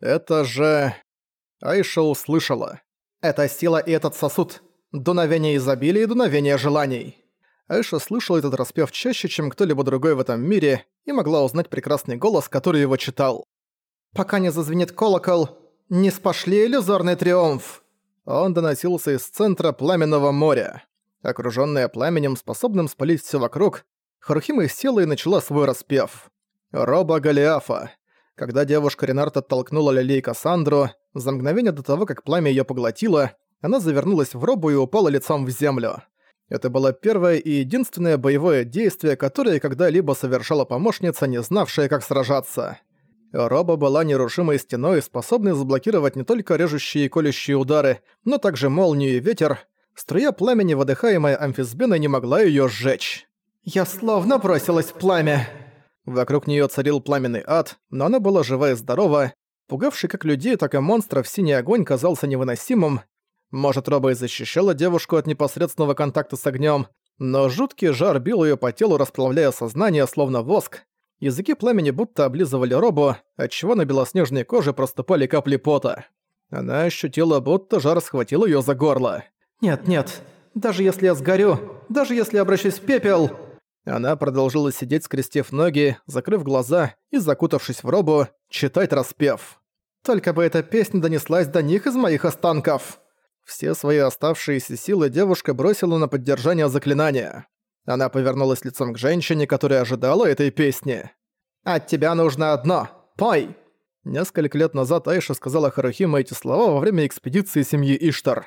Это же... Айша услышала. «Это сила и этот сосуд. Дуновение изобилия и дуновение желаний». Айша слышала этот распев чаще, чем кто-либо другой в этом мире, и могла узнать прекрасный голос, который его читал. «Пока не зазвенит колокол, не спошли иллюзорный триумф!» Он доносился из центра Пламенного моря. Окружённая пламенем, способным спалить всё вокруг, Харухима села и начала свой распев. «Роба Голиафа». Когда девушка Ренард оттолкнула Лилей Кассандру, за мгновение до того, как пламя её поглотило, она завернулась в робу и упала лицом в землю. Это было первое и единственное боевое действие, которое когда-либо совершала помощница, не знавшая, как сражаться. Роба была нерушимой стеной, способной заблокировать не только режущие и колющие удары, но также молнию и ветер. Струя пламени, выдыхаемая амфисбеной, не могла её сжечь. «Я словно бросилась в пламя!» Вокруг неё царил пламенный ад, но она была жива и здорова. Пугавший как людей, так и монстров синий огонь казался невыносимым, может, Роба и защищала девушку от непосредственного контакта с огнем, но жуткий жар бил ее по телу, расплавляя сознание, словно воск. Языки пламени будто облизывали Робу, отчего на белоснежной коже проступали капли пота. Она ощутила, будто жар схватил ее за горло. «Нет, нет, даже если я сгорю, даже если обращусь в пепел...» Она продолжила сидеть, скрестив ноги, закрыв глаза и, закутавшись в робу, читать распев. «Только бы эта песня донеслась до них из моих останков!» Все свои оставшиеся силы девушка бросила на поддержание заклинания. Она повернулась лицом к женщине, которая ожидала этой песни. «От тебя нужно одно! Пой!» Несколько лет назад Айша сказала Харухима эти слова во время экспедиции семьи Иштар.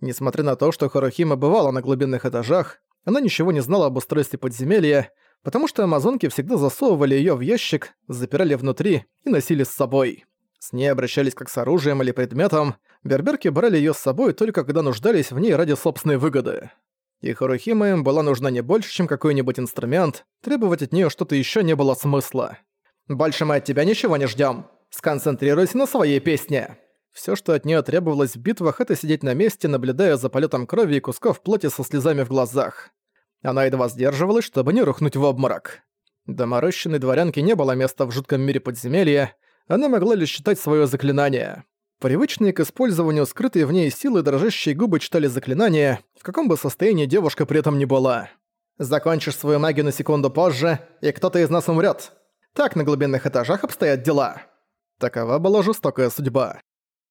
Несмотря на то, что Харухима бывала на глубинных этажах, она ничего не знала об устройстве подземелья, потому что амазонки всегда засовывали её в ящик, запирали внутри и носили с собой. С ней обращались как с оружием или предметом, берберки брали её с собой только когда нуждались в ней ради собственной выгоды. И Харухима им была нужна не больше, чем какой-нибудь инструмент, требовать от неё что-то ещё не было смысла. «Больше мы от тебя ничего не ждём. Сконцентрируйся на своей песне». Всё, что от неё требовалось в битвах, это сидеть на месте, наблюдая за полётом крови и кусков плоти со слезами в глазах. Она едва сдерживалась, чтобы не рухнуть в обморок. Доморощенной дворянке не было места в жутком мире подземелья, она могла лишь читать своё заклинание. Привычные к использованию скрытые в ней силы дрожащие губы читали заклинание, в каком бы состоянии девушка при этом ни была. «Закончишь свою магию на секунду позже, и кто-то из нас умрёт. Так на глубинных этажах обстоят дела». Такова была жестокая судьба.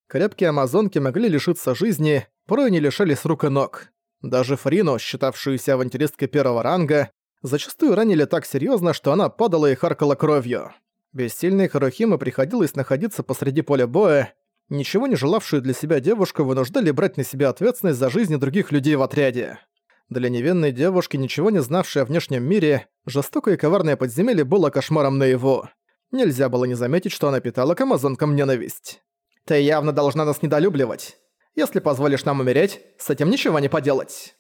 Крепкие амазонки могли лишиться жизни, порой не лишались рук и ног. Даже Фрину, считавшуюся авантюристкой первого ранга, зачастую ранили так серьёзно, что она падала и харкала кровью. Бессильной Харухиме приходилось находиться посреди поля боя, ничего не желавшую для себя девушку вынуждали брать на себя ответственность за жизни других людей в отряде. Для невинной девушки, ничего не знавшей о внешнем мире, жестокое и коварное подземелье было кошмаром на его. Нельзя было не заметить, что она питала к амазонкам ненависть. «Ты явно должна нас недолюбливать. Если позволишь нам умереть, с этим ничего не поделать».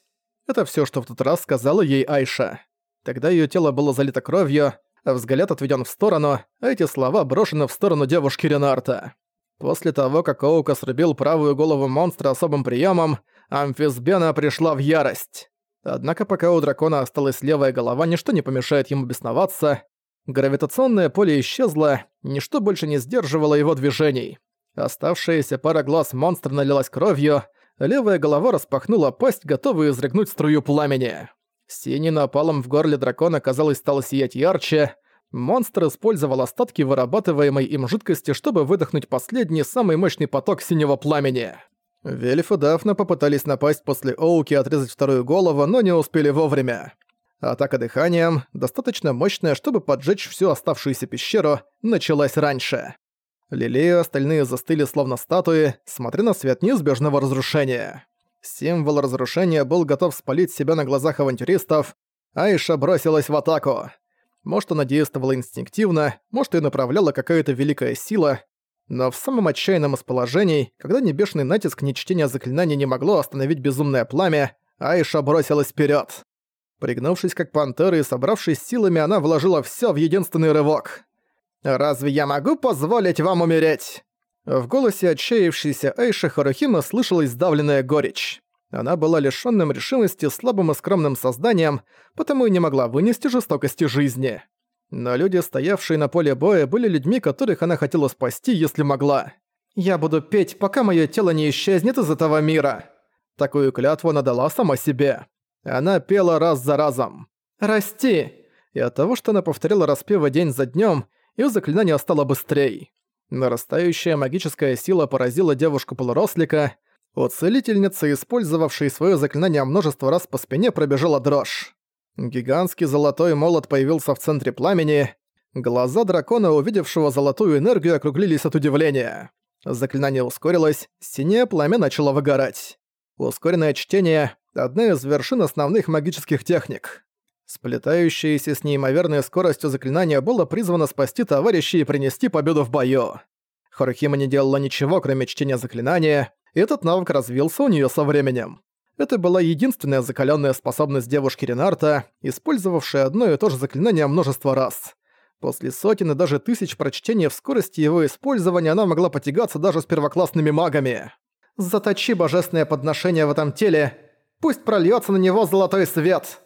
Это всё, что в тот раз сказала ей Айша. Тогда её тело было залито кровью, взгляд отведен в сторону, а эти слова брошены в сторону девушки Ренарта. После того, как Оука срубил правую голову монстра особым приемом, Амфисбена пришла в ярость. Однако пока у дракона осталась левая голова, ничто не помешает ему бесноваться. Гравитационное поле исчезло, ничто больше не сдерживало его движений. Оставшаяся пара глаз монстра налилась кровью, левая голова распахнула пасть, готовая изрыгнуть струю пламени. Синий напалом в горле дракона, казалось, стал сиять ярче. Монстр использовал остатки вырабатываемой им жидкости, чтобы выдохнуть последний, самый мощный поток синего пламени. Вельф и Дафна попытались напасть после Оуки отрезать вторую голову, но не успели вовремя. Атака дыханием, достаточно мощная, чтобы поджечь всю оставшуюся пещеру, началась раньше. Лилея и остальные застыли словно статуи, смотря на свет неизбежного разрушения. Символ разрушения был готов спалить себя на глазах авантюристов, Айша бросилась в атаку. Может, она действовала инстинктивно, может, ее направляла какая-то великая сила, но в самом отчаянном из положений, когда ни бешеный натиск, ни чтение заклинаний не могло остановить безумное пламя, Айша бросилась вперед. Пригнувшись как пантера и собравшись силами, она вложила все в единственный рывок. «Разве я могу позволить вам умереть?» В голосе отчаявшейся Айши Харухима слышалась сдавленная горечь. Она была лишённым решимости слабым и скромным созданием, потому и не могла вынести жестокости жизни. Но люди, стоявшие на поле боя, были людьми, которых она хотела спасти, если могла. «Я буду петь, пока моё тело не исчезнет из этого мира». Такую клятву она дала сама себе. Она пела раз за разом. «Расти!» И от того, что она повторила распевы день за днём, её заклинание стало быстрее. Нарастающая магическая сила поразила девушку-полурослика. У целительницы, использовавшей своё заклинание множество раз по спине, пробежала дрожь. Гигантский золотой молот появился в центре пламени. Глаза дракона, увидевшего золотую энергию, округлились от удивления. Заклинание ускорилось, синее пламя начало выгорать. Ускоренное чтение — одна из вершин основных магических техник. Сплетающееся с неимоверной скоростью заклинание было призвано спасти товарищей и принести победу в бою. Хорохима не делала ничего, кроме чтения заклинания, и этот навык развился у нее со временем. Это была единственная закаленная способность девушки Ренарта, использовавшая одно и то же заклинание множество раз. После сотен и даже тысяч прочтений в скорости его использования она могла потягаться даже с первоклассными магами. «Заточи божественное подношение в этом теле, пусть прольется на него золотой свет!»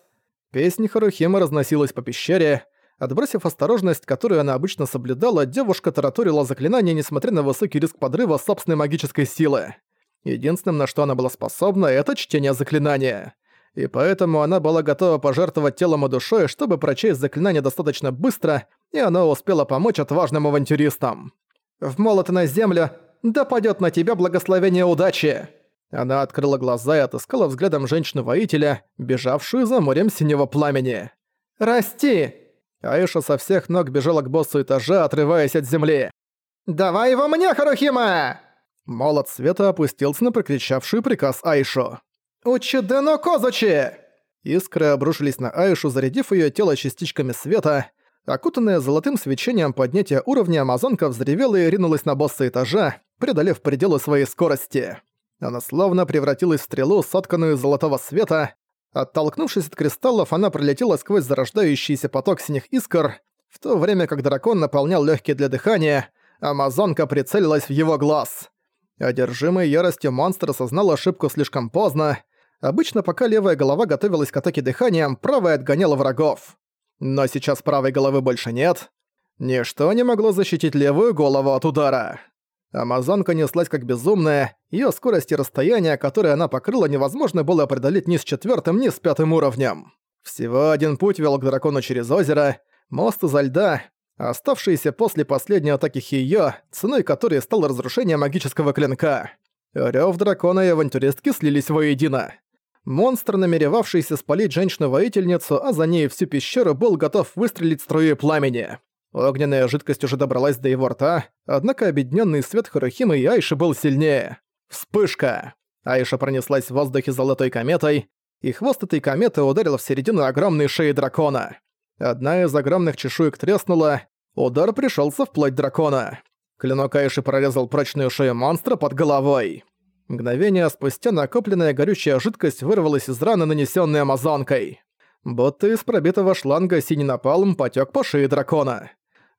Песня Харухима разносилась по пещере. Отбросив осторожность, которую она обычно соблюдала, девушка тараторила заклинание, несмотря на высокий риск подрыва собственной магической силы. Единственным, на что она была способна, это чтение заклинания. И поэтому она была готова пожертвовать телом и душой, чтобы прочесть заклинание достаточно быстро, и оно успело помочь отважным авантюристам. «В молот на землю, да падёт на тебя благословение удачи!» Она открыла глаза и отыскала взглядом женщину-воителя, бежавшую за морем синего пламени. «Расти!» Аиша со всех ног бежала к боссу этажа, отрываясь от земли. «Давай его мне, Харухима!» Молот света опустился на прокричавший приказ Айшу. «Учидено Козучи!» Искры обрушились на Айшу, зарядив ее тело частичками света. Окутанная золотым свечением поднятия уровня, амазонка взревела и ринулась на босса этажа, преодолев пределы своей скорости. Она словно превратилась в стрелу, сотканную из золотого света. Оттолкнувшись от кристаллов, она пролетела сквозь зарождающийся поток синих искр, в то время как дракон наполнял легкие для дыхания, амазонка прицелилась в его глаз. Одержимый яростью монстр осознал ошибку слишком поздно. Обычно, пока левая голова готовилась к атаке дыханием, правая отгоняла врагов. Но сейчас правой головы больше нет. Ничто не могло защитить левую голову от удара. Амазонка неслась как безумная, её скорость и расстояние, которое она покрыла, невозможно было преодолеть ни с четвёртым, ни с пятым уровнем. Всего один путь вел к дракону через озеро, мост изо льда, оставшийся после последней атаки Хиё, ценой которой стало разрушение магического клинка. Рёв дракона и авантюристки слились воедино. Монстр, намеревавшийся спалить женщину-воительницу, а за ней всю пещеру, был готов выстрелить струи пламени. Огненная жидкость уже добралась до его рта, однако объединенный свет Харухимы и Айши был сильнее. Вспышка! Айша пронеслась в воздухе золотой кометой, и хвост этой кометы ударил в середину огромной шеи дракона. Одна из огромных чешуек треснула, удар пришелся вплоть дракона. Клинок Айши прорезал прочную шею монстра под головой. Мгновение спустя накопленная горючая жидкость вырвалась из раны, нанесенной амазонкой. Будто из пробитого шланга синий напалм потек по шее дракона.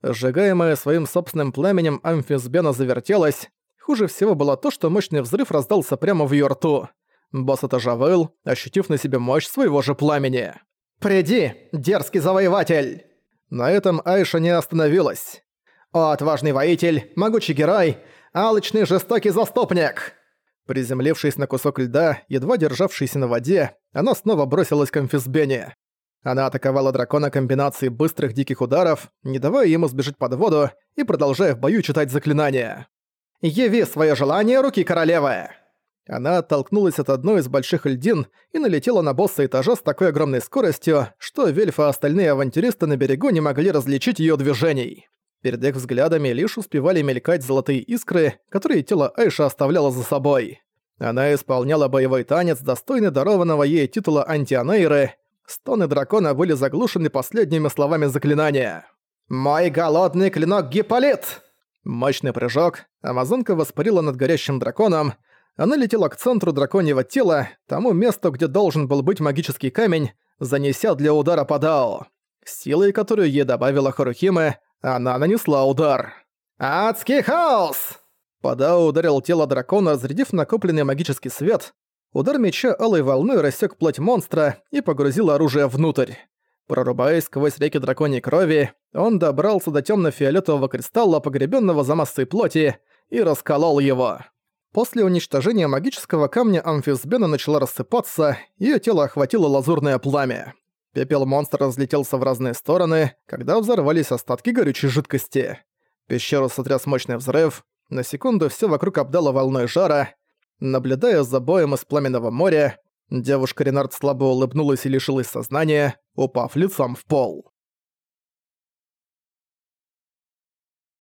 Сжигаемая своим собственным пламенем амфисбена завертелась. Хуже всего было то, что мощный взрыв раздался прямо в её рту. Босс этажа выл, ощутив на себе мощь своего же пламени. «Приди, дерзкий завоеватель!» На этом Айша не остановилась. «О, отважный воитель, могучий герой, алчный жестокий заступник!» Приземлившись на кусок льда, едва державшийся на воде, она снова бросилась к амфисбене. Она атаковала дракона комбинацией быстрых диких ударов, не давая ему сбежать под воду и продолжая в бою читать заклинания. «Яви свое желание, руки королевы!» Она оттолкнулась от одной из больших льдин и налетела на босса этажа с такой огромной скоростью, что Вельф и остальные авантюристы на берегу не могли различить ее движений. Перед их взглядами лишь успевали мелькать золотые искры, которые тело Айша оставляло за собой. Она исполняла боевой танец, достойный дарованного ей титула Антианейры. Стоны дракона были заглушены последними словами заклинания. «Мой голодный клинок Гипполит!» Мощный прыжок. Амазонка воспарила над горящим драконом. Она летела к центру драконьего тела, тому месту, где должен был быть магический камень, занеся для удара по Дао. Силой, которую ей добавила Харухиме, она нанесла удар. «Адский хаос!» Падао ударил тело дракона, разрядив накопленный магический свет. Удар меча алой волной рассек плоть монстра и погрузил оружие внутрь. Прорубаясь сквозь реки драконьей крови, он добрался до темно фиолетового кристалла, погребенного за массой плоти, и расколол его. После уничтожения магического камня амфисбена начала рассыпаться, её тело охватило лазурное пламя. Пепел монстра разлетелся в разные стороны, когда взорвались остатки горючей жидкости. Пещеру сотряс мощный взрыв, на секунду всё вокруг обдало волной жара. Наблюдая за боем из пламенного моря, девушка Ренард слабо улыбнулась и лишилась сознания, упав лицом в пол.